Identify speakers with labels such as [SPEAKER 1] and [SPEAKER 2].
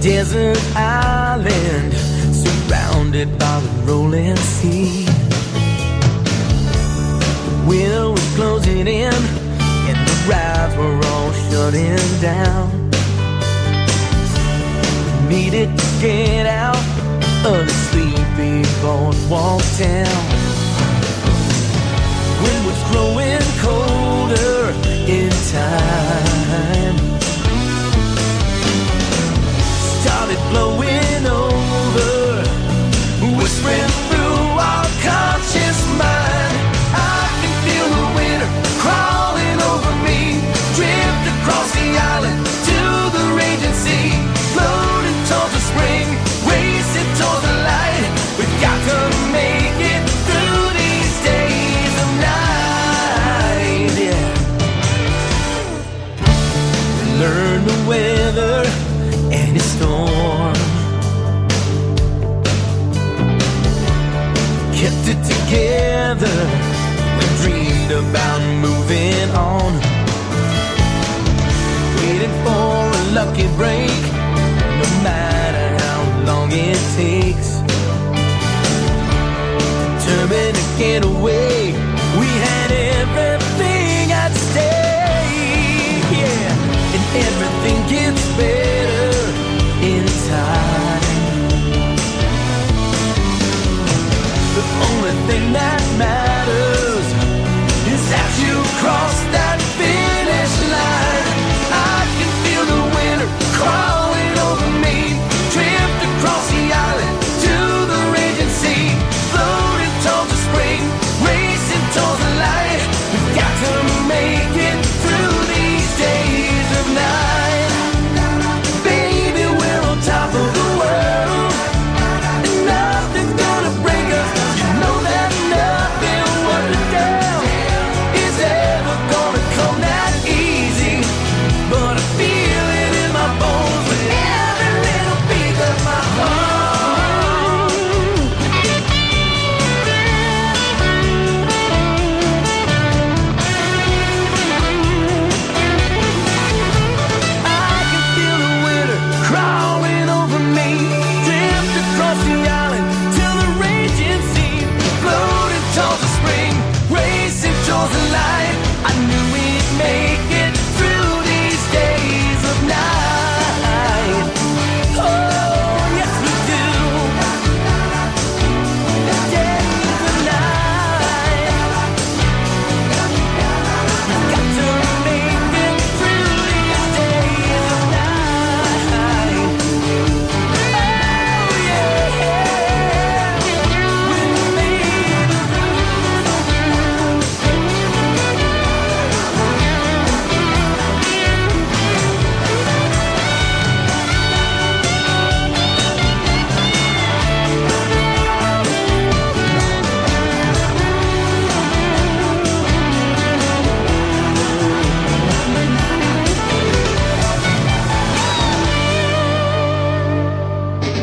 [SPEAKER 1] desert island surrounded by the rolling sea. The was closing in, and the rides were all shutting down. We needed to get out of the sleepy boardwalk town. Blowing about